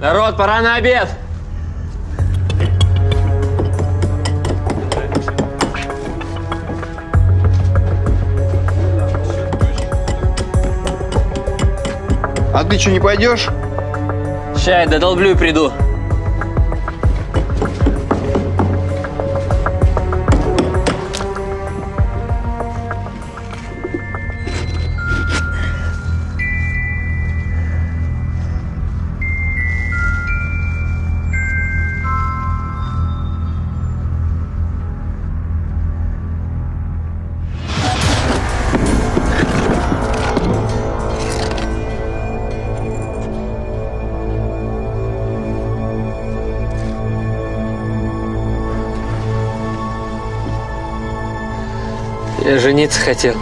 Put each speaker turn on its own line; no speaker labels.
Народ, пора на обед!
А ты что, не пойдешь?
Чай додолблю и приду. Я жениться хотел.